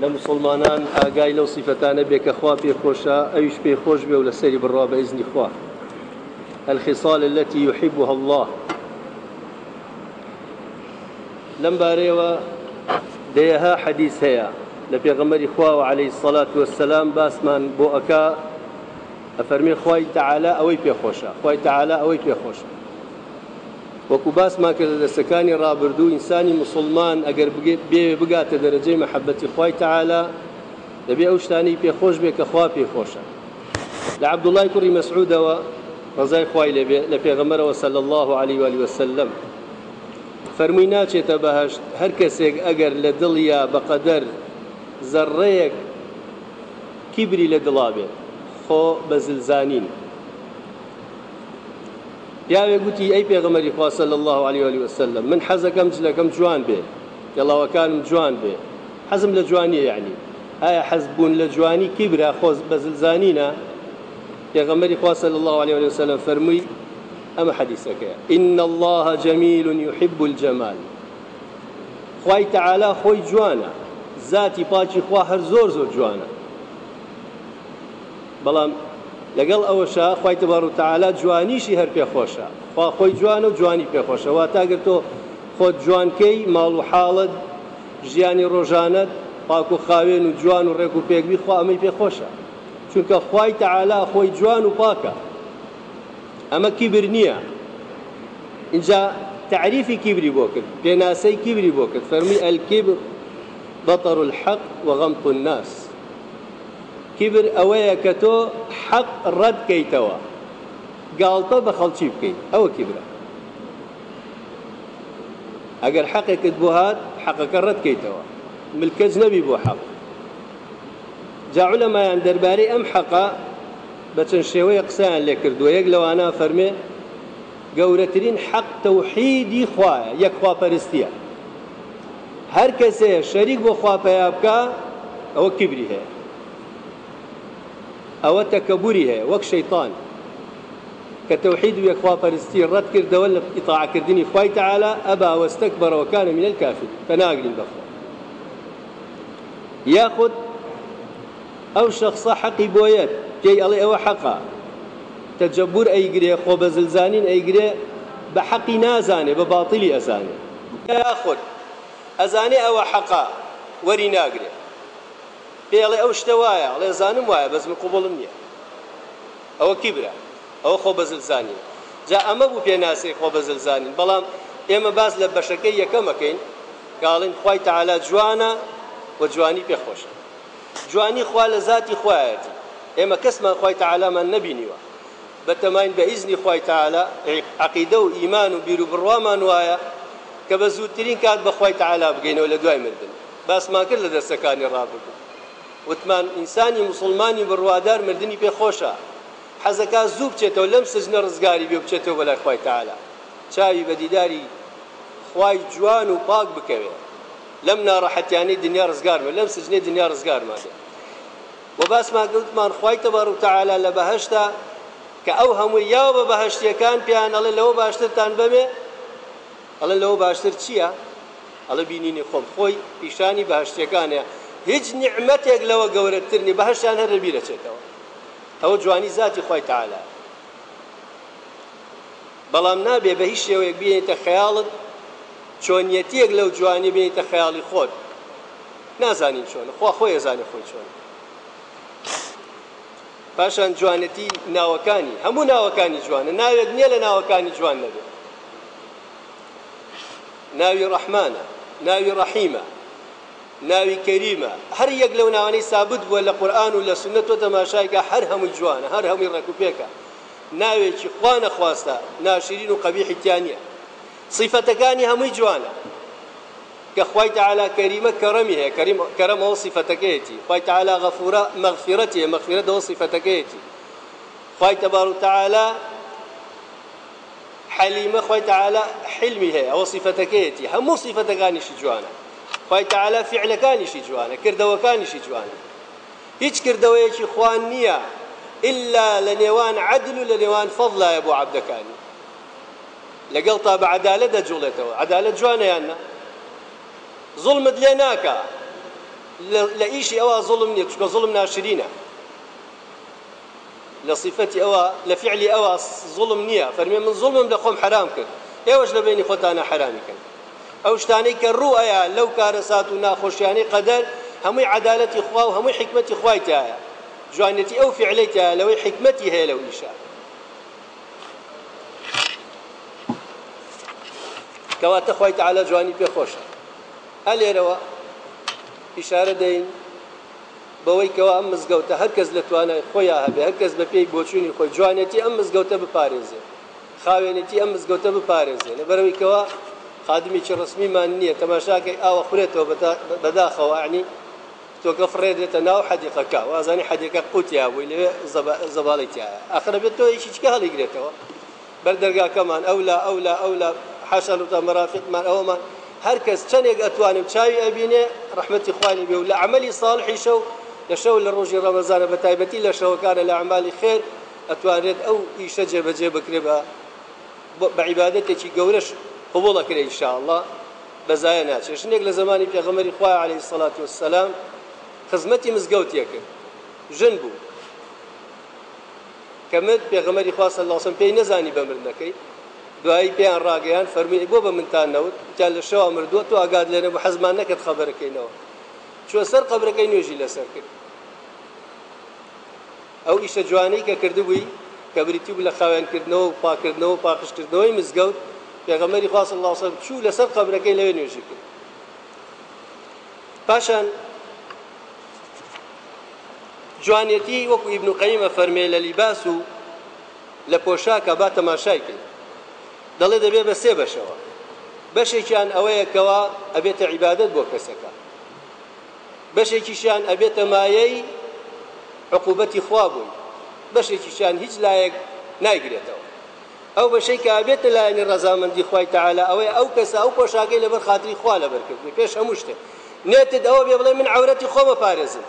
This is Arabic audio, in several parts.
لە مسلمانان ئاگای لەو سیفەتانە بێ کە خوا پێخۆشە ئەویش پێخۆش بێ و لە سەری خوا. الخصال التي يحبها الله. لەم بارەیەوە دەیەها حەدیث هەیە. لە پێغەمەری خواوە عليه الصلاة والسلام باسمان بۆ ئەکا ئەفەرمێ خوای تعالا ئەوەی پێخۆشە خوای تعالا ئەوەی پێخۆشە باسمان کرد لە دەستەکانی ڕابردوو ئینسانی مسلمان ئەگەر بگاتە دەرەجەی مەحەبەتی خوای تعالا دەبێ ئەو شتانی پێخۆش بێ کە خوا پێخۆشە. لە عبدوڵای کوڕی مەسعودەوە ڕزای خوای لەبێ لە پێغەمەرەوە سەل الله عليه وآله وسلم. فەرمووی ناچێتە بەهشت هەر کەسێک ئەگەر لە دڵیا بەقەدەر زەڕەیەک کیبری لە پیاوێک گوتی ئەی پێغەمەری خواسە لە الله عليه وآله وسلم؟ من حەزەکەم جلەکەم جوان بێ گەڵاوەکانم جوان حەزم لە جوانیە یعنی ئایا حەز بوون لە خۆز بە زلزانینە پێغەمەری خواسە لە الله عليه وآله وسلم فەرمووی ئەمە حەدیسەکەیە إن الله جميل يحب الجمال. خوای تعالا خۆی جوانە ذاتی پاچی خوا هەر زۆر زۆر جوانە بەڵام لەگەڵ ئەوەشە خی تبار و تعالا جوانیشی هەر پێخۆشە. خوا خۆی جوانە و جوانی پێخۆشە. وا تاگەر تۆ خۆت جوانکەی ماڵ و حاڵت ژیانی ڕۆژانت پاک و خاوێن و جوان و ڕێک و پێکبی خوا ئەمەی پێخۆشە. چونکە خی تعالا خۆی جوان و پاکە. ئەمە کیبر نییە. اینجا تعریفی کیبری بۆ کرد پێناسەی کیبری بۆ کرد. فەرمی ئەلکیبر بطر الحق وغمط الناس. کیبر ئەوەیە کە تۆ حەق ڕەت بکەیتەوە گاڵتە بە خەڵکی بکەیت ئەوە کیبرە ئەگەر حەقێکت بۆ هات حەقەکە ڕەت بکەیتەوە ملکەج نەبی بۆ حەق جاعو لەمایان دەربارەی ئەم حەقا بە چەند شێوەیە قسەیان لێ کردووە یەک لەوانە فەرمێ گەورەترین حەق تەوحیدی خوایە یەک خواپەرستیە هەر کەسێ شەریک بۆ خواپەیا بکە ئەوە کیبری هەیە ئەوە تەکەبوری هەیە وەک شەیطان کە تەوحید و یەکخواپەرستی ڕەت کردەوە لە ئیطاعکردنی خوای تعالی ئەبا وەستەکبەرەوە کانە من پەناگرین بەخوا یاخود ئەو شخصە حەقی بۆیەت پێی ئەڵێ ئەوە حەقا تەجەبور ئەیگرێ خۆ بە زلزانین ئەیگرێ بە حەقی نازانێ بە باڵی ئەزانێ یاخود ئەزانێ ئەوە حەقا وەری ناگرێ پێڵێ ئەو شتە وایە ئەڵێ زانم وایە بەزم قوبڵم نییە. ئەوە کیبرە ئەوە خۆ بەزلزانین جا ئەمە بوو پێناسی خۆ بەزلزانین بەڵام ئێمە باز لە بەشەکەی یەکەمەکەین کاڵین خی تعالا جوانە و جوانی پێخۆشە جوانی خوا لە ذاتی خوایەتی. ئێمە کەسمان خی تعالامان نبینیوە بەتەماین بە ئیزنی خی تعالا عقیدە و ئیمان و بیر و بڕوامان وایە کە بە زووترین کات بەخوای تعالا بگەینەوە لە دوای مردن. باسمان کرد لە دەستەکانی ڕابردن وتمان ئینسانی مسلمانی بڕوادار مردنی پێ خۆشە. حەزەکە زوو بچێتەوە لەم سزنە ڕزگاری بێ بچێتەوە بەلای خی تعالا چاوی بە دیداری خی جوان و پاک بکەوێت لەم ناڕەحەتیانی دنیا ڕزگارمە لەم سزنێ دنیا ڕزگارمادێ و باسمان گوتمان خی تەبار و تعالا لە بەهشتا کە ئەو هەمووی یاوە بە بەهشتیەکان پیان ئەڵێ لەوە باشترتان بەمێ ئەڵێ لەوە باشتر چییە؟ ئەڵە بینینی خۆم خۆی پیشانی بەهشتیەکانە هیچ نعمەتێک لەوە گەورەترنی بەهشتان هەر لەبی دەچێتەوە ئەوە جوانی ذاتی خۆی تعالا بەڵام نابێ بە هیچ شێوەیەک بێنێتە خەیاڵت چۆنیەتیەک لەو جوانی بێنێتە خەیاڵی خۆت. نازانین چۆن خوا خۆی ێزانێ خۆی چۆن. پاشان جوانەتی ناوەکانی هەموو ناوەکانی جوانە ناوێت نییە لە ناوەکانی جوان نەبێت. ناوی ڕەحمانە ناوی ڕەحیمە. ناوی کەریمە هەر یەک لەو ناوانەی سابت بووە لە قورآن و لە سنت تۆ تەماشایکە هەر هەمووی جوانە هەر هەمووی ڕێکوپێکە ناوێکی خوا نەخواستە ناشرین و قەبیحی تیانە صیفەتەکانی هەمووی جوانە کە خوای تعالی کەریمە کەڕەمی هەیە کەرەمەوە صیفەتەکەیەتی خوای تعالی غەفورە مەغفرەتی مەغفرەتەوە صیفەتەکەیەتی خوای تەبار و تعالی حەلیمە خوای تعالی حلمی هەیە ئەوە صیفەتەکەیەتی هەموو صیفەتەکانیشی جوانە خوای تعالی فعلەکانیشی جوانە کردەوەکانیشی جوانە هیچ کردەوەیەکی خوان نییە إلا لە نێوان عدل و لە نێوان فەضلایە بۆ عەبدەکانی لەگەڵ تا بە عەدالە دەجوڵێتەوە. عەدالەت جوانەیاننا زڵمت لێ ناکە لە ئیشی ئەوە زڵم نیە چکە زڵم ناشرینە لە صفەتی ئەوە لە فعلی ئەوە زڵم نییە. من زڵمم لە خۆم حرام کرد. ئێوەش لە بینی خۆتانە حرامیکەن ئەو شتانەی کە ڕوئەیە لەو کارە سات و ناخۆشیانەی قەدەر هەمووی عدالەتی خوا و هەمووی حکمەتی خوای تایە جوانەتی ئەو فعلەی تایە لەوەی حکمەتی هەیە لەو ئیشە کەواتە خۆی تعالە جوانی پێخۆشە هە لێرەوە ئیشارە دەین بەوەی کەەوە ئەم مزگەوتە هەرکەس لە توانای خۆیان هەبێ هەرکەس بە پێی بۆچوونی خۆی جوانەتی ئەم مزگەوتە بپارێزێ خاوێنێتی ئەم مزگەوتە بپارێزێ لەبەرەوەی کەەوە خادمیی ڕسمیمان نییە تەماشاکەی ئاوە خورێتەوە بەداخەوە عنی تۆکە فڕێدێتە ناو حەدیقەکە وازانی حەدیقە قوتیا بووی لەوێ زەباڵی تایە ئاخرە بێت تۆ هیچ چکە هەڵیگرێتەوە بەردەرگاکەمان ئەولا ئەولا ئەولا حەشەل و تا مەرافقمان ئەومان هەر کەس چەندێک ئەتوانم چاوی ئەبینێ ڕحمەتی خوای بێ و لە عملی ساڵحی شەو لە شەو لە ڕۆژی ڕەمەزانە بە تایبەتی لە شەوەکانە لە عمالی خێر ئەتوانێت ئەو ئیشە جێبەجێ بکرێ بە بە عیبادەتێکی گەورەش قبولەکرێ ئینشاءالله بەزایە ناچێت شنێک لە زمانی پێغەمەری خوای عليه الصلاة والسلام خزمەتی مزگەوتیە کرد. ژن بوو. کەمت پێغەمەری خوا صلی الله علیه و سلم پێی نەزانی بەمرنەکەی دوایی پێیان ڕاگەیان فەرمی بۆ بە منتان نەوت تیان لە شەوە مردووە تو ئاگاد لێنە بە حەزمان نەکرد خەبەرەکەینەوە چوە سەر قبرەکەی نوێژی لەسەر کرد ئەو ئیشە جوانەی کە کردبووی کە بریتی بوو لە خاوێنکردنەوە و پاکردنەوە و پاقشکردنەوەی مزگەوت پێغەمەری خواست الله سەر چوو لەسەر قبرەکەی لەوێ نوێژی کرد. پاشان جوانێتی وەکو ئیبن قەیمە فەرمێ لە لیباس و لە پۆشاکە با تەماشای کرد. دەڵێ دەبێت بە سێ بەشەوە. بەشێکیان ئەوەیەکەوە ئەبێتە عیبادت بۆ کەسەکە. بەشێکیشیان ئەبێتە مایەی عقوبەتی خوا بووی. بەشێکیشیان هیچ لایەک نایگرێتەوە. ئەو بەشەی کە ئابێتە لایەنی ڕەزامەندی خوای تعالا ئەوەی ئەو کەسە ئەو پۆشاکەی لەبەر خاتری خوا لەبەرکردنی پێش هەموو شتێک. نێتت ئەوە بێ بڵێ من عورەتی خۆمە پارێزم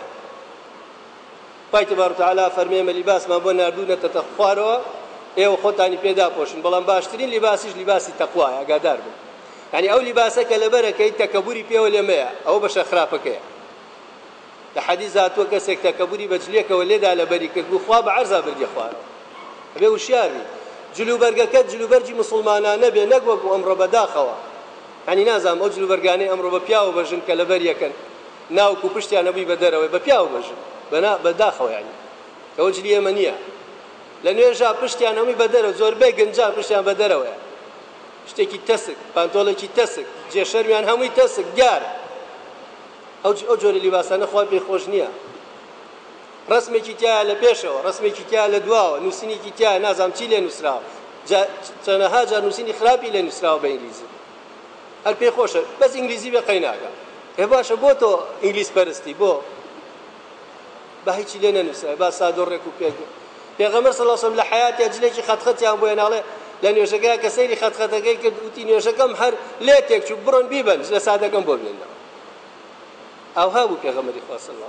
پای تبارك وتعالى فەرمێمە لیباسمان بۆ نردوونەتە خوارەوە ئێوە خۆتانی پێدا پۆشن. بەڵام باشترین لیباسیش لیباسی تەقوایە ئاگادار بن ینی ئەو لیباسەکە لەبەرەکەی تەکەبوری پێوە لێمەیە ئەو بەشە خراپەکەیە. لە حەدیث هاتووە کەسێک تەکەبوری بەجلێکەوە لێدا لەبەری کرد بوو خوا بە عەرزا بردی خوارەوە. ئەبێ وشیاری جلوبەرگەکەت جلوبەرجی مسلمانانە بێ نەک وەکو ئەمڕۆ بەداخەوە ینی نازام ئەو جلوبەرگانەی ئەمڕۆ بە پیاوە بەژن کە لەبەر یەکەن. ناوکو پشتیان نەبووی بە دەرەوەی بە پیاوە بەژن. بەداخەوە ینی کەەوە جلی ئێمە نییە. لە نوێژا پشتیان هەمووی بە دەرەوە زۆربەی گەنجان پشتیان بە دەرەوەە شتێکی تەسک پانتۆڵێکی تەسک جێشەرویان هەمووی تەسک دیار ئەو ئەو جۆری لیباسانە خوا پێی خۆش نییە. ڕسمێکی تایە لە پێشەوە ڕسمێکی تیا لە دواوە نووسینێکی تیا نازام چی لێ نووسراوە چەنەها جار نووسینی خراپی لێ نووسراوە بە ئینگلیزی هەر پێی خۆشە بەس ئینگلیزی بێ قەیناگە هێ باشە بۆ تۆ ئینگلیس پەرستی بۆ بە هیچی لێ نەنووسە با سادۆڕێک و پێ و سلم لە حیاتی جلێکی خەتخەتیان بۆ ناڵێ لە نوێژەکە کە سەیری خەتخەتەکەی کرد وتی نوێژەکەم هەر لێتێک چوو بڕۆن بیبن لە سادەکەم بۆ بێنەوە ئەو هەبوو پێغەمبەری خوا صلی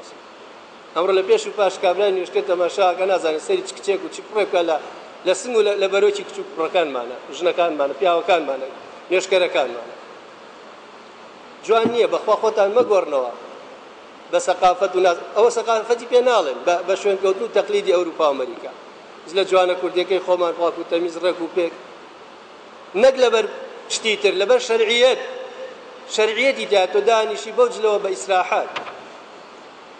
ئەمڕۆ لە پێش و پاش کابرای نوێژکە تەماشاکە نازانێت سەری چ کچێک و چ کوڕێکە لە لە سنگ و لە بەرۆکی کچ و کوڕەکانمانە ژنەکانمانە پیاوەکانمانە نوێشکەرەکانمانە. جوان نییە بەخوا خۆتان مەگۆڕنەوە. بە سەقافەت و ئەوە سەقافەتی پێ ناڵێن بە شوێنکەوتن و تەقلیدی ئەوروپا ئەمریکا. لە جوانە کوردەکەی خۆمان پاک و تەمیز ڕێک و پێک. نەک لەبەر شتی تر لەبەر شەرعیەت. شەرعیەتی دا تۆ دانیشی بۆ جلەوە بە ئیسراحات.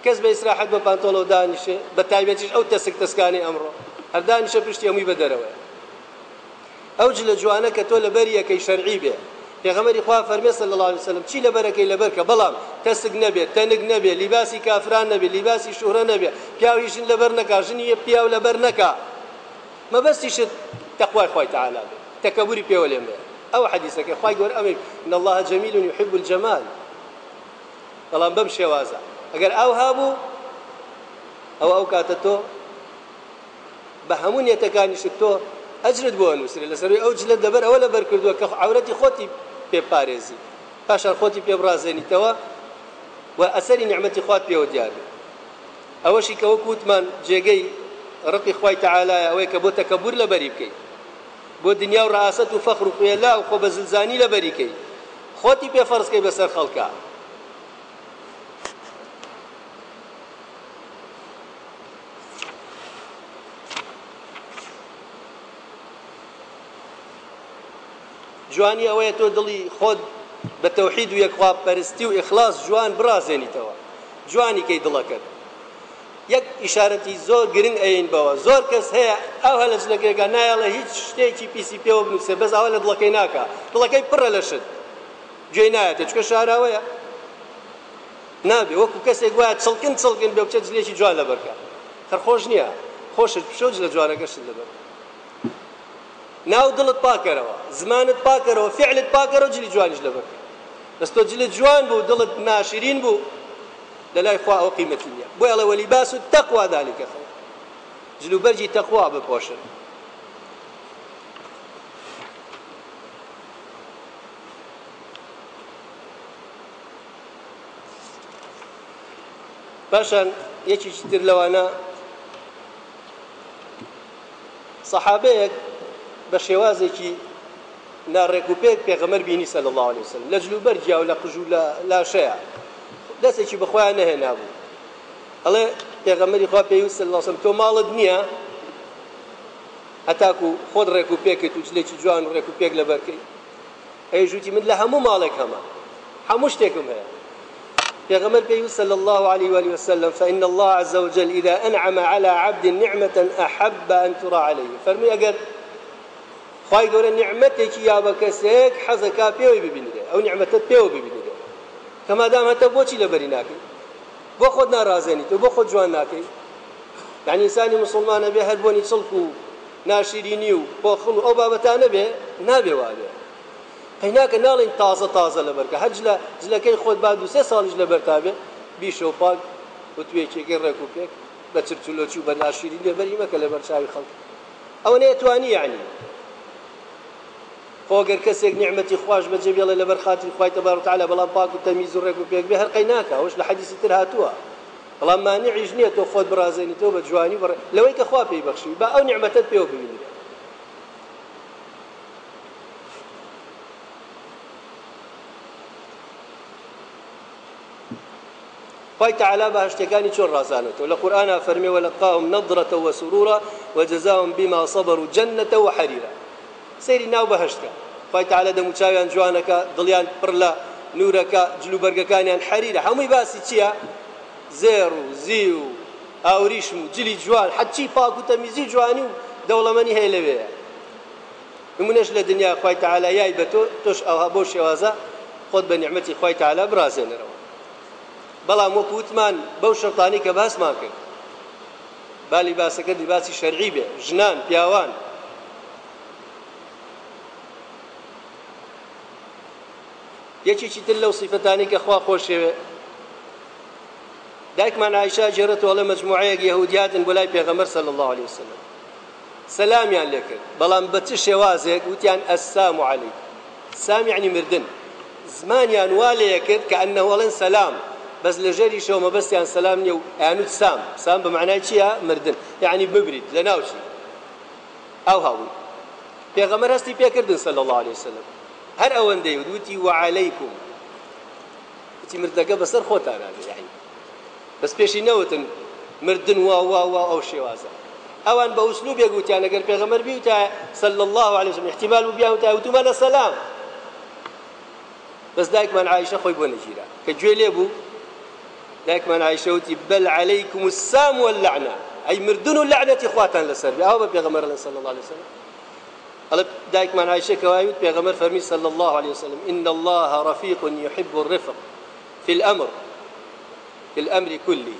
کەس بە ئیسراحەت بە پانتۆڵەوە دانیشێ بە تایبەتیش ئەو تەسک تەسکانی ئەمڕۆ. هەر دانیشە پشتی ئەمووی بە دەرەوە ئەو جلە جوانە کە تۆ لەبەر یەکەی شەرعی بێ. پێغەمەری خوا فەرمێ صلی الله عليه وسلم چی لەبەرەکەی لەبەر کە بەڵام تەسک نەبێت تەنگ نەبێت لیباسی کافران نەبێت لیباسی شوهرە نەبێت پیاویشن لەبەر نەکا ژنی پیاو لەبەر نەکا. مەبەستیشت تەخوای خوای تعالی بێت تەکەبوری پێوە لێم بێت ئەو حەدیسەکە خوای گەور إن الله جميل يحب الجمال. بەڵام بەم شێوازە. ئەگەر ئەو هابوو ئەو ئەو کاتە تۆ بە هەموو نێتەکانیشت تۆ ئەجرت بۆ نووسری لەسەروی ئەو جلە دەبەر ئەوە لە بەر کردووە کە عورەتی خۆتی پێپارێزی. پاشان خۆتی پێبڕازێنیتەوە و ئەسەری نعمەتی خوات پێوە دیار. ئەوەشی کە وەک وتمان جێگەی ڕقی خوای تەعالایە ئەوەی کە بۆ تەکەبور لە بەری بکەیت. بۆ دنیا و ڕاست و فەخر و خوێلا و خۆ بە زلزانی جوانی ئەوەیە تۆ دڵی خۆت بە تەوحید و یەکخوا پەرستی و ئیخلاص جوان برازێنیتەوە. جوانی کەی دڵەکەت. یەک ئیشارەتی زۆر گرنگ ئەین بەوە. زۆر کەس هەیە ئەو هە لە جلەکێکە نایڵە هیچ شتێکی پیسی پێوە بنووسێ بەس ئەوە لە دڵەکەی ناکە دڵەکەی پڕە لە شت. گوێی نایەتە. چکە شاراوەیە؟ نابێ. وەکو کەسێک وایە چڵکن چڵکن بێ بچە جلێکی جوان لەبەرکە خەرخۆش نییە. خۆشت پشۆج لە جوانەکەشت لەبەر. ناو دڵت پاکەرەوە زمانت پاکەرەوە فعلت پاکەرەوە جلی جوانیش لەبەر دەست تۆ جلت جوان بوو دڵت ناشرین بوو لەلای خوا ئەو قیمەتی نییە بۆ ئەڵە وەلیباس و تەقوا دالیکە جلوبەرجی تەقوا بپۆشن پاشان تر لەوانە سەحابەیەک بە شێوازێکی ناڕێک و پێک پێغەمەر بینی سەل الله عليه وسلم. لە جلوبەر جیا و لە قژوو لە لاشەیە دەستێکی بەخۆیان نەهێنا بوو ئەڵێ پێغەمەری خوا سەل الله تۆ ماڵت نییە؟ هەتاکو خۆت ڕێک و پێکت و جلێکی جوان ڕێک و پێک لەبەرکەی ئەی من لە هەموو ماڵێک هەمە. هەموو شتێکم هەیە. پیغمبر بيو صلى الله عليه وآله وسلم فإن الله عز وجل إذا أنعم على عبد نعمة أحب أن ترى عليه. فرمي أجر خواهي قول نعمتك يا بكسيك حزكا بيو ببينده أو نعمتك بيو ببينده كما دام هتا بوچي لبريناكي بۆ خۆت ناڕازێنیت بۆ خۆت جوان ناکەی یعنی ئینسانی مسلمانە بێ هەر بۆنی چڵک و ناشیرینی و بۆ خڵ ئەو بابەتانە بێ نابێ وابێ قەیناکە ناڵین تازە تازە لەبەرکە هەج لە جلەکەی خۆت با دو سێ ساڵیش لەبەر تابێ بیشە و پاک وتوێکێکی ڕێک و پێک بە چرچلۆچی و بە ناشیری یعنی. خۆگەر کەسێک نیعممەتی خوش بە جێبێڵە لەبەر خاتی خخوای تەبار تعالی بەڵام پاک و تەمیز و ڕێک و پێک بێ هەر قەیناکە ئەوش لە حەدیسی تر هاتووە. بەڵام مانیعیش نییە تۆ خۆت برازێنی تۆ بە جوانی لەوەی کە خوا پێی بەخشی بە ئەو نیعممەتت پێوە باشتەکانی چۆن ڕازانێتەوە لە قورآنا فەرمی وەلقاهم نظرة وسرورا وجزاهم بما صبروا جنة وحريرا. سەیری ناو بەهشتکە خی تعالا دەموچاویان جوانەکە دڵیان پڕ لە نورەکە جلوبەرگەکانیان حەریرە. هەمووی باسی چییە؟ زێر و زی و ئاوریشم و جلی جوان حەچی پاک و تەمیزی جوانی و دەوڵەمەنی هەیە لەوەیە نمونەش لە دنیا خی تعالا یای بە تۆ تۆش ئەوها بۆ شێوازە خۆت بە نیعممەتی خی تعالا برازێنەرەوە. بەڵام وەکو وتمان بەو شەرتانی کە باسمان کرد. با لیباسەکە لیباسی شەرعی بێ ژنان پیاوان. یەکێکی تر لەو سیفەتانی کە خوا خۆشێوێ دایکمان عیشا جێرەتەوە لە مجموعەیەک یەهودیاتن بۆ لای پێغەمبەر صلی الله عليه وسلم. سلامیان لێ کرد بەڵام بە چ شێوازێک وتیان ئەسام و عەلیک سام یعنی مردن. زمانیان وا لێ کرد کە ئەنە وەڵێن سەلام. بەس لە ژێری شەو مەبەستیان سەسلام نیە و ئەیانوت سام. سام بە معنای چییە؟ مردن. یعنی ببریت لە ناوچی. ئەو هاووی پێغەمەر هەستی پێکردن سەل الله عليه وسلم. هەر ئەوەندەی وتی وعليكم وتی مردەکە بەسەر خۆتانانە یعنی. بەس پێشی نەوتن مردن وا وا وا ئەو شێوازە. ئەوان بە ئوسلوبێک گوتیان ئەگەر پێغەمەر بیوتە صلى الله عليه وسلم احتمال بيان وتا وتمانە سەلام بەس دایکمان عایشە خۆی بۆ نەگیرا. کە گوێ لێ بوو دایکمان عیشەوتی بەل عليكم السام واللعنة. أي مردن اللعنة خواتان لسر أو بيغمر صلى الله عليه وسلم. قال دايك من عائشة كوايوت بيغمر فرمي صلى الله عليه وسلم إن الله رفيق يحب الرفق في الأمر في الأمر كله.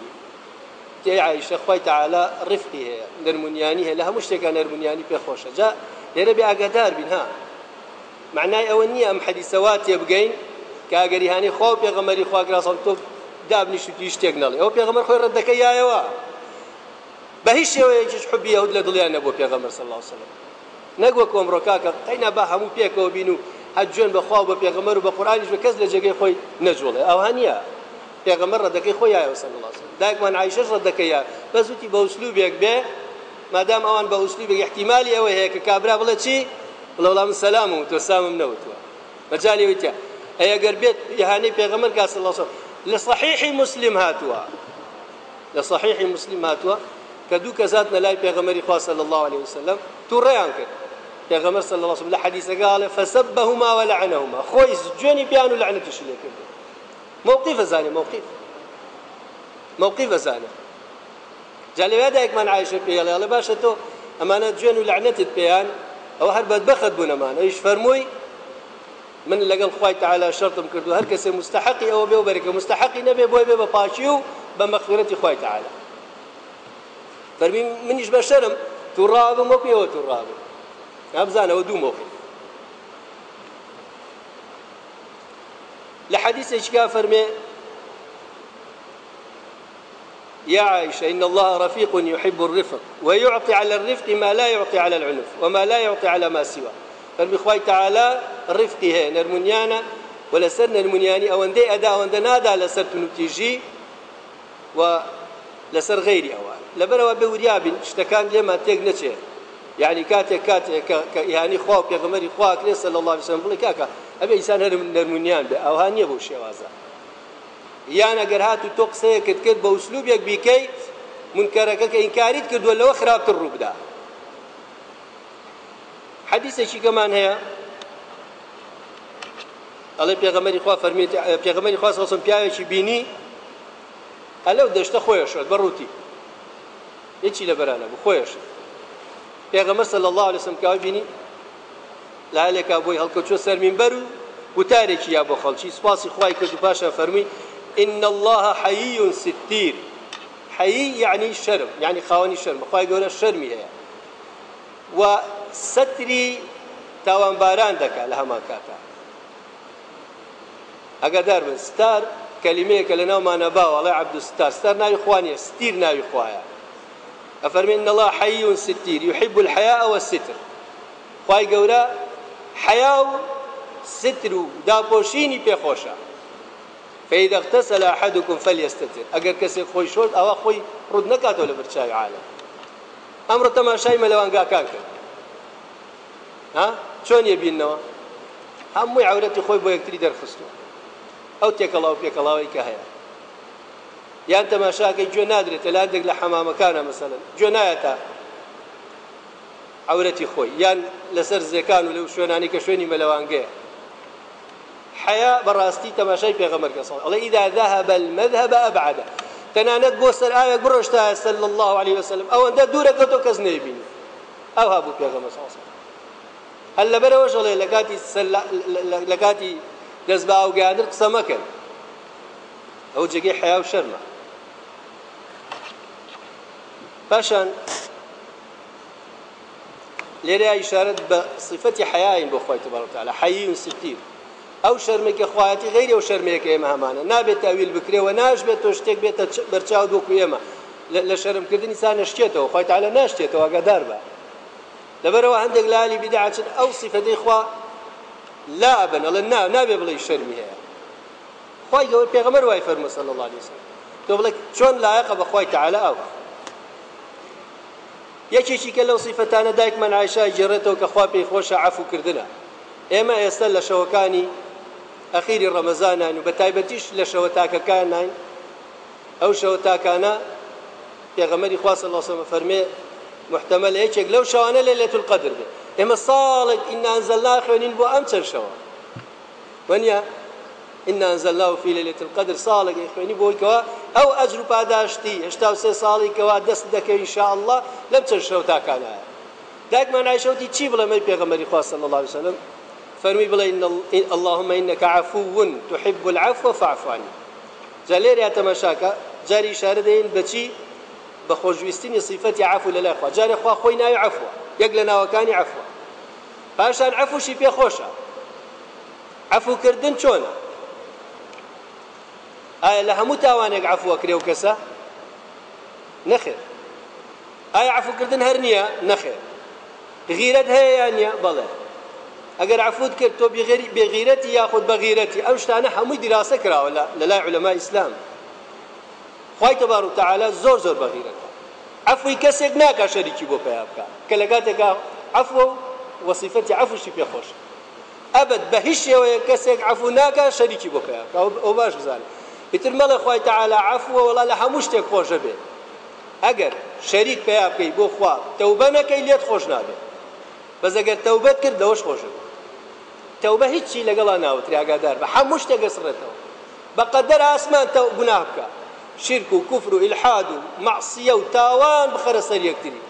تي عائشة خوي تعالى رفقه نرمونياني لها مشتكى نرمونياني في خوشة جاء لربي أقدار بنها. معناه أولني أم حديثوات يبقين كاغري هاني خو بيغمري خو أقرأ دابنیشتی شتێک نەڵێ ئەو پێغەمەر خۆی ڕەتەکە یایەوە بە هیچ شێوەیەکیش حبی یەهود لە دڵیان نەبوو پێغەمبەر صلی الله علیه وسلم. نەگوە کۆمڕۆکاکە قەینا با هەموو پێکەوە بین و هەجوێن بەخوا بە پێغەمەر و بە قورآنیش بە کەس لە جێگەی خۆی نەجوڵێ. ئەو هەنیە. پێغەمەر ڕەدەکەی خۆی یایەوە صلی الله علیه وسلم دایکمان عایشەش ڕەدەکەی یا بەزوتی بە ئوسلوبێک بێ مادام ئەوان بە ئوسلوبێک احتیمالی ئەوە هەیە کە کابرا بڵێ چی؟ بڵێ وڵام سەلام و تۆ سامم نەوتوە مەجالی وتیا ئەگەر بێت یهانەی پێغەمەر کا صلی الله علیه وسلم لصحيح مسلم هاتوا لصحيح مسلم هاتوا كدو كزات نلاي بيغمري خواه صلى الله عليه وسلم تو ريان كد پێغەمەر صلی الله علیه لە حەدیثەکە قال فسبهما ولعنهما. خۆی جوێنی پیان و لعنتش لێ کرد. موقف زاني موقف. موقف زاني جالي هذا يكمن عايشة بيا الله باشا تو أمانة جوين ولعنتت بيان أو هر بدبخت بون أمانة. إيش فرموي من لقى الخواي تعالى شرط مكردو هر كسي مستحقي أو بيو بركة مستحقي نبي بوي بيو باشيو بمغفرة خواي تعالى فرمي منيش بشرم تراب موكي أو تراب. ودو موقف لحديث إشكا فرمي؟ يا عائشة إن الله رفيق يحب الرفق ويعطي على الرفق ما لا يعطي على العنف وما لا يعطي على ما سوى فالبخواي تعالى الرفق هي نرمنيانا ولا سر نرمنياني أو أندي أداء أو نادا لسر تنتيجي و لسر غيري أوان. لبروا بورياب إشتكان لما تيق نتشه يعني كاتك كاتك يعني خوا بيغمري خوا صلى الله عليه وسلم بقول كاكا أبي إنسان نرمنيان بأ أو هانيه بو شوازه یان ئەگەر هات و تۆ قسەیەکت کرد بە ئوسلوبێک بیکەیت منکەرەکە کە ئینکاریت کردووە لەوە خراپتر ڕوو بدا. حەدیثێکی گەمان هەیە؟ ئەڵێ پێغەمەری خوا فەرمیێت پێغەمەری خوا سەڵسم پیاوێکی بینی؟ ئەلەو دەشتە خۆیەشت بەڕووتی هیچی لە بەرانە بوو خۆیەش پێغەمە سەل الله عليه وسلم پیاوی بینی؟ لە هەلێکا بۆی هەڵکەوتوە سەرمینبەر و وتارێکی یا بۆ خەڵکی. سپاسی خوای کرد و پاشە فەرمی إن الله حيي ستير. حيي يعني شرم يعني خاوني شرم. خواهي قولا شرمي هي وستري تاوان باران دكا لها ما كاتا أقدر من ستار كلمة كلنا ما نبا والله عبد ستار ستار ناوي خوانية ستير ناوي خوايا أفرمي إن الله حي ستير يحب الحياء والستر. خواهي قولا حياء ستر دابوشيني بيخوشا فإذا اغتسل أحدكم فليستتر. أجر كسي خوي شورد أو خوي رد نكاتو لبرشاي عالم. أمر تماشاي ملوان كاكاك ها؟ شلون يبينوا هەمووی عورەتی خۆی بۆ یەکتری دەرخستو ئەو تێکەڵاو پێکەڵاوی کە هەیە. یان تەماشاکەی گوێ نادرێت لادێک لە حەمامەکانە مەسەن گوێ نایەتە عورەتی خۆی یان لەسەر زێکان و لەو شوێنانی کە شوێنی مەلەوانگەیە حياء براستي تماشي في غمر قصر. الله إذا ذهب المذهب أبعد. تنانت بوسر آية برشتها صلى الله عليه وسلم. أو أنت دورك تو كزني بيني أو هابو في غمر وسلم. هلا برا وش الله لقاتي سل لقاتي جذب أو قادر قسمك أو باشان لێرە ئیشارەت بە صفەتی حیاین بۆ خۆی تبارك وتعالى حي ستير. ئەو شەرمێکی خخوایەتی غیری ئەو شەرمێکە ئێمە هەمانە نابێت تاویل بکرێەوە ناشبێت تۆ شتێک بێتە بەرچاو دۆکو ئێمە لە شەرمکردنی سان نشتێتەوە. خۆی تعالە ناشتێتەوە ئەگەدار بە. لەبەرەوە هەندێک لالی بیداچن ئەو سیفەتەی خوا لا بن ئەڵێ نا نابێ بڵێ شەرمی هەیە. خی گەور پێغەمەر وای فەرمە صلی الله وسلم تۆ بڵێ چۆن لایەقە بە خی تعالە ئەو یەکێکی کە لەو سیفەتانە دایکمان عیشای جێڕێتەوە کە خوا پێی خۆشە عفوکردنە ئێمە ئێستا لە شەوەکانی ئەخیری ڕەمەزانان و بە تایبەتیش لە شەوە تاکەکانان ئەو شەوە تاکانە پێغەمەری خواصل لەسەمە فەرمێ محتمل هیچێک لەو شەوانە لە القدر بێ. ئێمە ساڵێک ئینانزەللا خوێنین بۆ ئەم چەند إنا أنزلناه في ليلة القدر. صالح إخواني بوي كوا أو أجر باداشتي. هشتا وسي صالح كوا دست دك إن شاء الله. لم تنشروا تاكانا داك ما نعيشوتي تشي بلا ما يبيغمري خاص صلى الله عليه وسلم. فرمي بلا إن اللهم إنك عفو تحب العفو فاعف عني. جالير يا تماشاكا. جاري إشارة دين بچي بخوجويستني صفة عفو للا أخوة جاري أخوة خوينا عفو يقلنا وكاني عفو. پاشان عفو شي پێ خۆشە عفوکردن چۆنە ئایا لە هەموو تاوانێک عفووە کرێ و کەسە نەخێر ئایا عفوکردن هەر نییە نەخێر غیرەت هەیە یان نیە بەڵێ ئەگەر عفوت کرد تۆ بێغیرەتی یاخود بەغیرەتی ئەو شتانە هەمووی دیراسە کراوە لە لای علەما ئیسلام خی تەبار و تەعالا زۆر زۆر بەغیرەتە عفوی کەسێک ناکە شەریکی بۆ پێیا بکە کە لە کاتێکا عفو وەصیفەتی عفوشی پێخۆش ئەبد بە هیچ شێوەیە کەسێک عفو ناکە شەریکی بۆ پێیا بکە ئەو باش بزانێت ئیتر مەڵە خی تەعالا عفوە وڵا لە هەموو شتێک خۆشە بێت ئەگەر شەریک پێیا بکەی خوا تەوبە نەکەی لێت خۆش نابێت بەس ئەگەر تەوبەت کرد دەوەش خۆش تەوبە هیچی لەگەڵا ناوتری ئاگادار بە هەموو شتێک گەسڕێتەوە بەقەدەر ئاسمان تەو گوناه شرك و کوفر و ئیلحاد و معسیە و تاوان بخەرە سەر یەکتری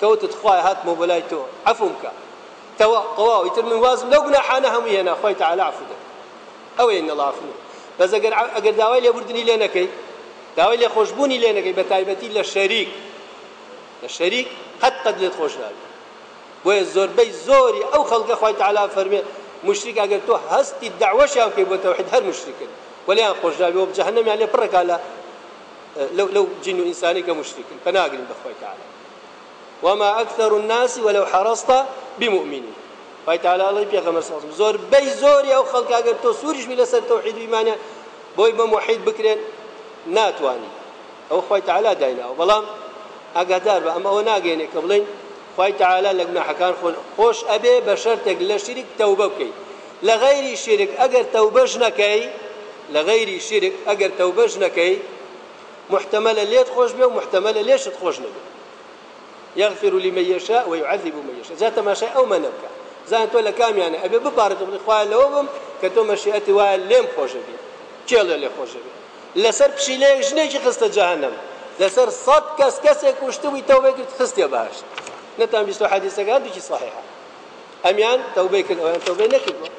کەوتت خوای هاتمە بەلای تۆ عەفوم کە تەوا قەواو ئیتر من وازم لەو گوناحانە هەموو هێنا خۆی تەعالی بەس ئەگەر ئەگەر داوای لێبوردنی لێ نەکەی داوای لێ خۆشببوونی لێ نەکەی بە تایبەتی لە شەریک. لە شەریک قەت قەت لێت خۆش نابێت بۆیە زۆربەی زۆری ئەو خەڵکە خۆی تعالا فەرمێ مشرک ئەگەر تۆ هەستی داوەشیان بکەی بۆ تەوحید هەر مشرکن ولیان خۆش نابێ و جەهەنەمیان لێ پڕەکا لە لو لو جن إنساني كمشركين فناقل بخوي تعالى وما أكثر الناس ولو حرصت بمؤمنين. خی تعالی الله پێغەمبەر صلی الله زۆر بەی زۆری ئەو خەڵک ئەگەر تۆ سووریش بی لەسەر تەوحید و ایمانە بۆی بە موحید بکرێن ناتوانی. ئەو خی تعالی دایناوە بەڵام ئاگادار بە ئەمە ئەوە ناگەێنێ کە بڵێن خی تعالی لە گوناحەکان خۆش ئەبێ بە شەرتێک لە شیرک تەوبە بکەیت لە غەیری شیرک ئەگەر تەوبەش نەکەی لە غەیری شیرک ئەگەر تەوبەش نەکەی محتملە لێت خۆش بێ و محتملە لێشت خۆش نەبێت يغفر لمن يشاء ويعذب من يشاء ذات ما شاء أو ما نبكى زان تۆ لە کامیانە ئەبێ بپارێت بڵی خوای لەوە بم کە تۆ مەشیئەتی وایە لێم خۆشە بێ کێڵە لێ خۆشە بێ لەسەر پشیلەیەک ژنێکی خستە جەهەنەم لەسەر سەد کەس کەسێک کوشتبووی تەوبێکی خستێ باشت نەتان بیست حەدیسەکە دوکی صحیحە ئەمیان تەوبەی کرد ئەویان تەوبەی نەکردووە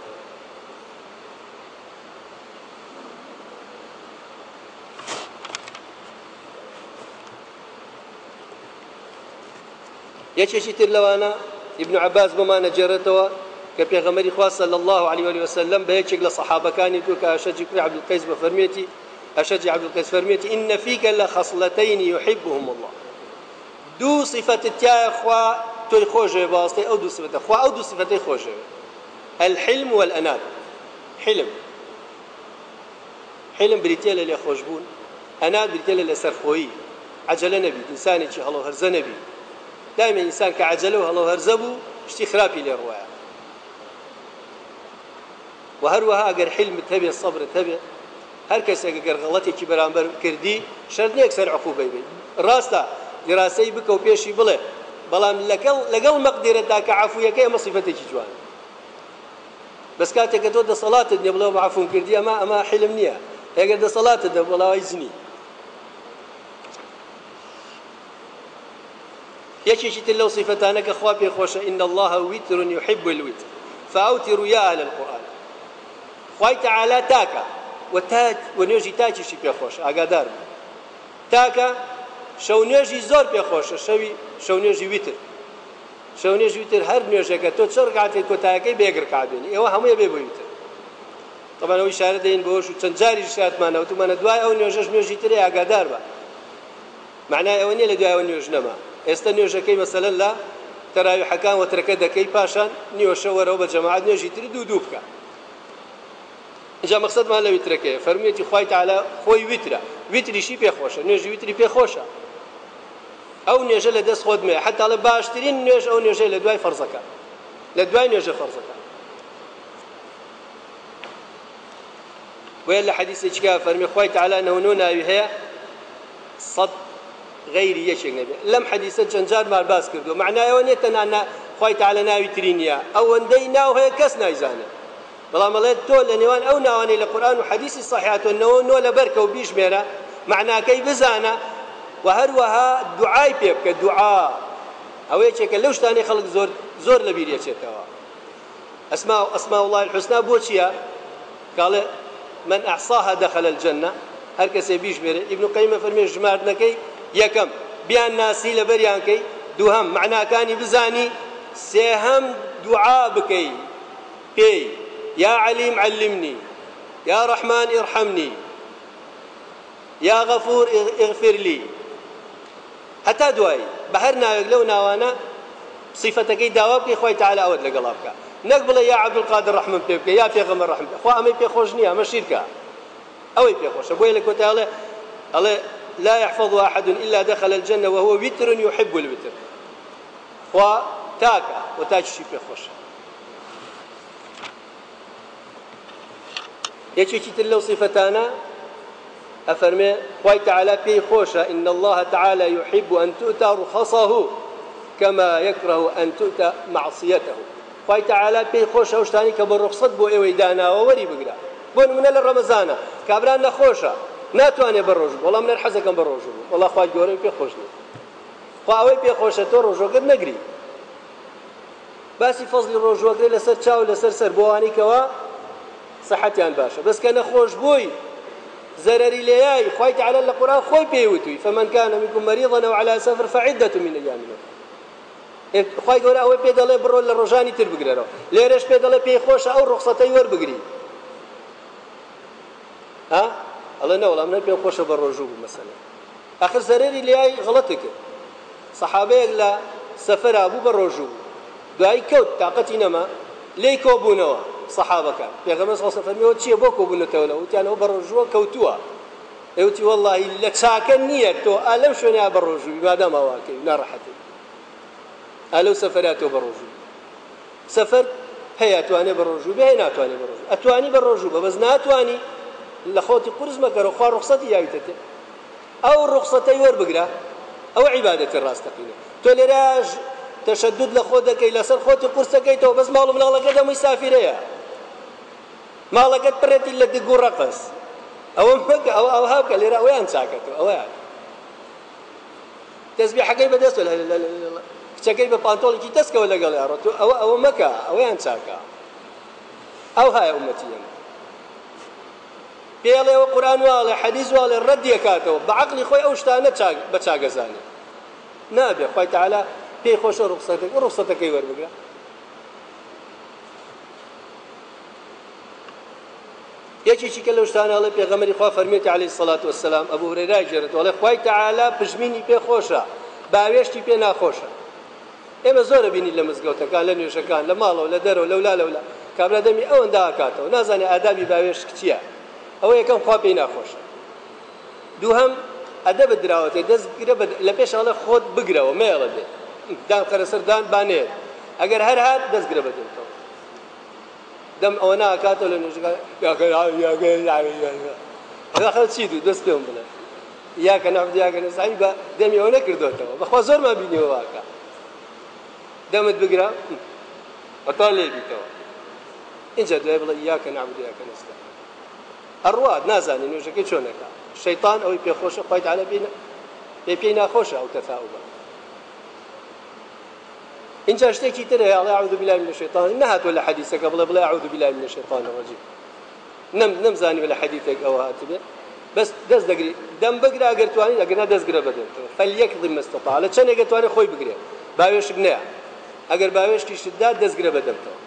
یەکێکی تر لەوانە ابن عباس بمانە جێرێتەوە کە پێغەمەری خوا صلی الله عليه وسلم بە یەکێک لە صحابەکانی تو کە ئەشەجی کوی عبدالقەیس بە ئەشەجی عبدالقەیس فەرمێتی إن فيك لخصلتين يحبهم الله. دوو صفەت تایە خوا تۆی خۆشێ باستی ئەو دوو صفەتە خوا ئەو دوو صفەتەی خۆشێ الحلم والأناة حلم. حلم بریتێ لە لێ خۆشبوون ئەناد بریتێ لە لەسەرخۆیی عجلە نەبی ئینسانێکی هەڵۆ هەرزە نەبی دائما إنسان كعجله وهلو هرزبو شتي خراپی لێ ڕواە و هەروەها ئەگەر حلمت هەبێ سەبرت هەبێ هەر کەسێک گەر غەڵەتێکی بەرامبەر کردی شەرنیەک سەر عقوبەی بێت. ڕاستە دیراسەی بکە و پێشی بڵێ. بەڵام لەگەڵ لەگەڵ مەقدرەتدا کە عفوویەکەی ئەمە صفەتێکی جوان. بەس کاتێککە تۆ دەسەڵاتت نیە بڵێ عفوم کردی ئەمە ئەمە حلم نییە. ئەگەر دەسەڵاتت دە بڵاوی زنی. يكيش تلو صفتانك أخوا بيخوش إن الله وتر يحب الوتر. فأوتروا يا أهل القرآن. خوي تعالى تاكا وتاج ونيجي تاجي شي بيخوش أقدار تاكا شو نيجي زور بيخوش شوي شو نيجي وتر. شو نيجي وتر هر نيجي كتو تشرقعتي كتاكي بيقر كعبين إيوه هم يبي وتر. طبعا هو إشارة دين بوش وتنجاري إشارة معنا وتمانا دواء أو نيجي نيجي تري أقدار با. معناه أوني لدواء أو نيجي نما. ئێستا نوێژەکەی مەسەلە لە حەکان وترەکە دەکەی پاشان نیوەشەوەرەوە بە جەماعات نوێژی تری دوو دوو بکە. اینجا مەقصدمان لە ویترەکەی فەرمیێتی خی تعالا خۆی ویترە. ویتریشی پێخۆشە؟ نوێژی ویتری پێخۆشە. ئەو نوێژە لە دەست خۆت مێ حتا لە باشترین نوێژ ئەو نوێژەی لە دوای فەرزەکە. لە دوای نوێژە فەرزەکە. وێ لە حەدیسێکا فەرمی خی تعالا نەونۆ ناوی هەیە سەد غيري يشيك نبي. لم حديثة جنجار مال باس كردو. معناه ونيت أنا خويت على ناوي ترينيا. أو ندينا وهي كسنا يزانا بلا ملات تول لنيوان أو نواني لقرآن وحديث الصحيحات والنو نو لبركة وبيش ميرا. معناه كي بزانا. وهروها دعاء بيبك. دعاء أو يشيك لوش تاني خلق زور زور لبير يشيكوا أسماء أسماء الله الحسنى بوشيا قال من أحصاها دخل الجنة. هر کسی بیش بره ابن قیم فرمی جماعت نکی یەکەم. بیان ناسی لە بەریانکەی دووهەم معناکانی بزانی سێهەم دوعا بکەی. پێی یا علیم علمنی یا ڕحمان ارحمنی یا غەفور اغفر لي. داوا بکەی خۆی تعالی ئەوت لەگەڵا بکە. نەک بڵێ یا عەبدولقادر ڕحمم پێ بکە یا پێغەمبەر ڕحم بکە. خوا ئەمەی پێخۆش نییە ئەمە شیرکە. ئەوەی پێخۆشە. بۆیە لە کۆتاڵێ ئەڵێ لا يحفظ أحد إلا دخل الجنة وهو وتر يحب الوتر. وتاكا وتاج في خوش. يجي تلو صفتانا؟ أفرمي خوي تعالى في خوشة إن الله تعالى يحب أن تؤتى رخصه كما يكره أن تؤتى معصيته. خی تعالا پێی خۆش ئەو شتانی کە بە ڕخسەت بۆ ئێوەی داناوە وەری بگرا بۆ منە لە ناتوانێت بە ڕۆژ وەڵام نەر حەزەکەم بە ڕۆژ بوو. وڵا خخوای گەۆرەی پێ خۆش نیە. خوا ئەوەی پێخۆشە تۆ ڕۆژۆگەت نەگری. باسی فەزلی ڕۆژوەگرێ لەسەر چاو لەسەر سەر بۆوانیکەوە سەحەتیان باشە. بەسکە نەخۆش بووی. زرري لياي خويت على القرآن خوي بيوتوي فمن كان منكم مريضا أو على سفر فعدة من أيام خی گەورە ئەوەی پێ دەڵێ بڕۆ لە ڕۆژانی تر بگرێرەوە. لێرەش پێ دەڵێ پێی خۆشە ئەو ڕخسەتەی وەربگری. ها؟ ئەڵێ نەوەڵام نە پێ خۆشە بە ڕۆژوو بوو مەسەلە آخر زەرری لیای غڵەتی کرد سەحابەیەک لە سەفەرا بوو بە ڕۆژوو دوایی کەوت تااقەتی نەما لێی کۆبوونەوە سەحابەکە پێغەمە سەفەرمیەوە چییە بۆ کۆبوونەتەوە لە وتیانەوە بە ڕۆژووە کەوتووە ئێوتی وەڵی لە چاکە نییە تۆ ئالەم شوێنیا بە ڕۆژووی مادەماواکەی ناڕەحەتی ئەلو سەفراتۆ بە ڕۆژوو سەفەر هەیە توانێ بە ڕۆژوو بێ ناتوانێت بە ڕۆژوو ئەتوانی بە ڕۆژوو بە بەس ناتوانی لە خۆتی قرس مەکەرە خوا ڕخسەتی یاویتە ئەو ڕخسەتەی وەربگرا ئەو عیبادەتی ڕاستەقینە. تۆ لێراژ تەشەدود لە خۆ دەکەی لەسەر خۆتی قرس دەکەیتەوە بەس ماڵ مناڵەکە دەمووی سافرەیە ماڵەکەت پرێتی لە دگو ڕقس. ئەوە مەکە ئەو ئەو هاوکە لێرە ئەویان چاکەتەوە ئەویان تەسبی حەکەی بەدەست کچەکەی بە پانتۆڵێکی دەستکەوە لەگەڵ یاڕۆ ئەوە ئەوە مەکە ئەویان چاکە. ئەو هایە ئومەتیەن پێڵێەوە قورآن واڵێ حەدیث واڵێ ڕەدیەکاتەوە بە عقلی خۆی ئەو شتانە بە چاگەزانێ نابێ خۆی تەعالا پێی خۆشە ڕوخسەتەکە ڕوخسەتەکەی وەربگرە. یەکێکی کە لەو شتانەڵێ پێغەمەری خوا فەرمیێتی عليه الصلاة والسلام ئەبوو هورێرای جێرێت وڵێ خی تەعالا پژمینی پێ خۆشە باوێشتی پێ ناخۆشە. ئێمە زۆرە بینی لە مزگەوتەکان لە نوێژەکان لە ماڵەوە لە دەرەوە لەولا لەولا کابرا دەمی ئەوەندا ئاکاتەوە. نازانێت ئادابی باوێش کچیە ئەوە یەکەم خوا پێی ناخۆشە. دووهەم ئەدە بدراوەتێ دەستگرە لە پێشڵە خۆت بگرەوە مێڵە بێت دان قەرەسەردان بانێت ئەگەر هەر هات دەستگرە بەدەێتەوە دەم ئەوە ناکاتەوە لە نوێژەکە چی دوو؟ دەست پێم بڵێ. یاکە نافدیاکە نەزایی بە دەمی ئەوە نەکردوێتەوە بەخوا زۆرمان بینیەوە واکە. دەمت بگرە؟ بەتا لێ بیتەوە. اینجا دوای بڵێ یاکە نعبودیاکە نستا ئەڕوات نازانی نوێژەکەی چۆنەکە شەیطان ئەوەی پێخۆشە خۆیت على بینە پێ پێی ناخۆشە ئەو تەفاوبە اینجا شتێکی تر هەیە ئەعوذ بالله من الشيطان. نهاتوە لە حەدیثەکە بڵێ بڵێ ئەعوذ بالله من الشيطان الرجيم. نم نمزانی لە حەدیثێک ئەوە هاتبێ بەس دەست دەگری دەم بگرە ئەگەر توانی ئەگەر دەستگرە بدەێتەوە فەلیەکڵی مەستەپا لە چەندێکە توانێت خۆی بگرێت باوێشک نییە ئەگەر باوێشتی شتدا دەستگرە بەدەمتەوە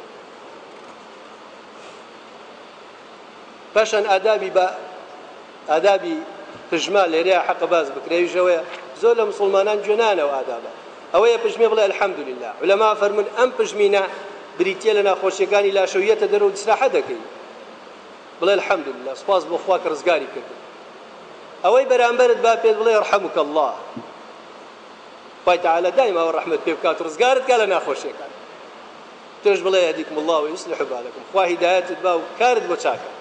پاشان ئادابی بە ئادابی پژما لێرەیە حەق باز بکرێژەوەی زۆر لە مسلمانان جوێنانەوە ئادابە ئەوەیە پژمێ بڵێ الحمد لله لەما فەرمون ئەم پژمینە بریتە لە ناخۆشیەکانی لاشەویەتە دەرەوە دیسراحە دەکەی بڵێ الحمد لله سپاس خوا کە ڕزگاری کرد. ئەوەی بەرامبەرت با پێت بڵێ يرحمك الله خی تعالە دایما ڕحمت پێ بکات ڕزگارت کا لە ناخۆشیەکان. تۆش بڵێ يهديكم الله ويصلح بالكم خوا هیدایەتت با و کارت بۆ چاکە.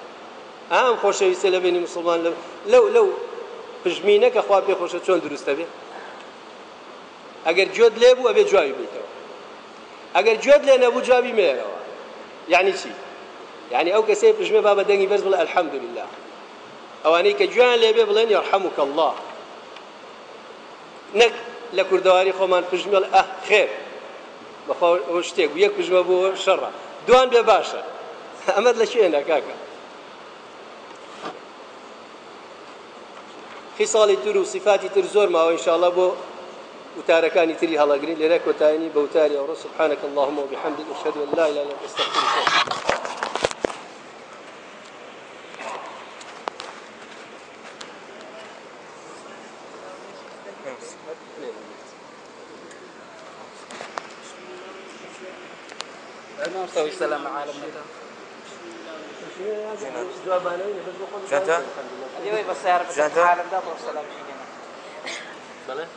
ئام خۆشەویستە لە بینی مسلمان لەو لەو پژمینەکە خوا پێ خۆشە چۆن دروستە بێ؟ ئەگەر جۆت لێ بوو ئەبێ جوابی بیتەوە ئەگەر جۆت لێ نەبوو جوابی مێرەوە. یعنی چی؟ یعنی ئەو کەسەی پژمێ با بە دەنگی بەس بڵێ الحمد لله ئەوانەی کە جویان لێبێ بڵێن يرحمك الله. نەک لە کوردەواری خۆمان پژمێڵ ئە خێر. بەخوا شتێک یەک پژمە بۆ شەڕە. دوان بێ باشە. ئەمەد لە شوێنە کاکە. خیساڵی تر و صفاتی تر زۆر ماوە انشاءالله بۆ وتارەکانی تری هەڵەگرین لێرە کۆتایانی بە وتاری ئەوڕۆ سبحانك اللهم وبحمدك أشهد أن لا إله إلا أنت أستغفرك أو السلام عالم جانتا أيوه بس يعرف العالم ده والسلام بله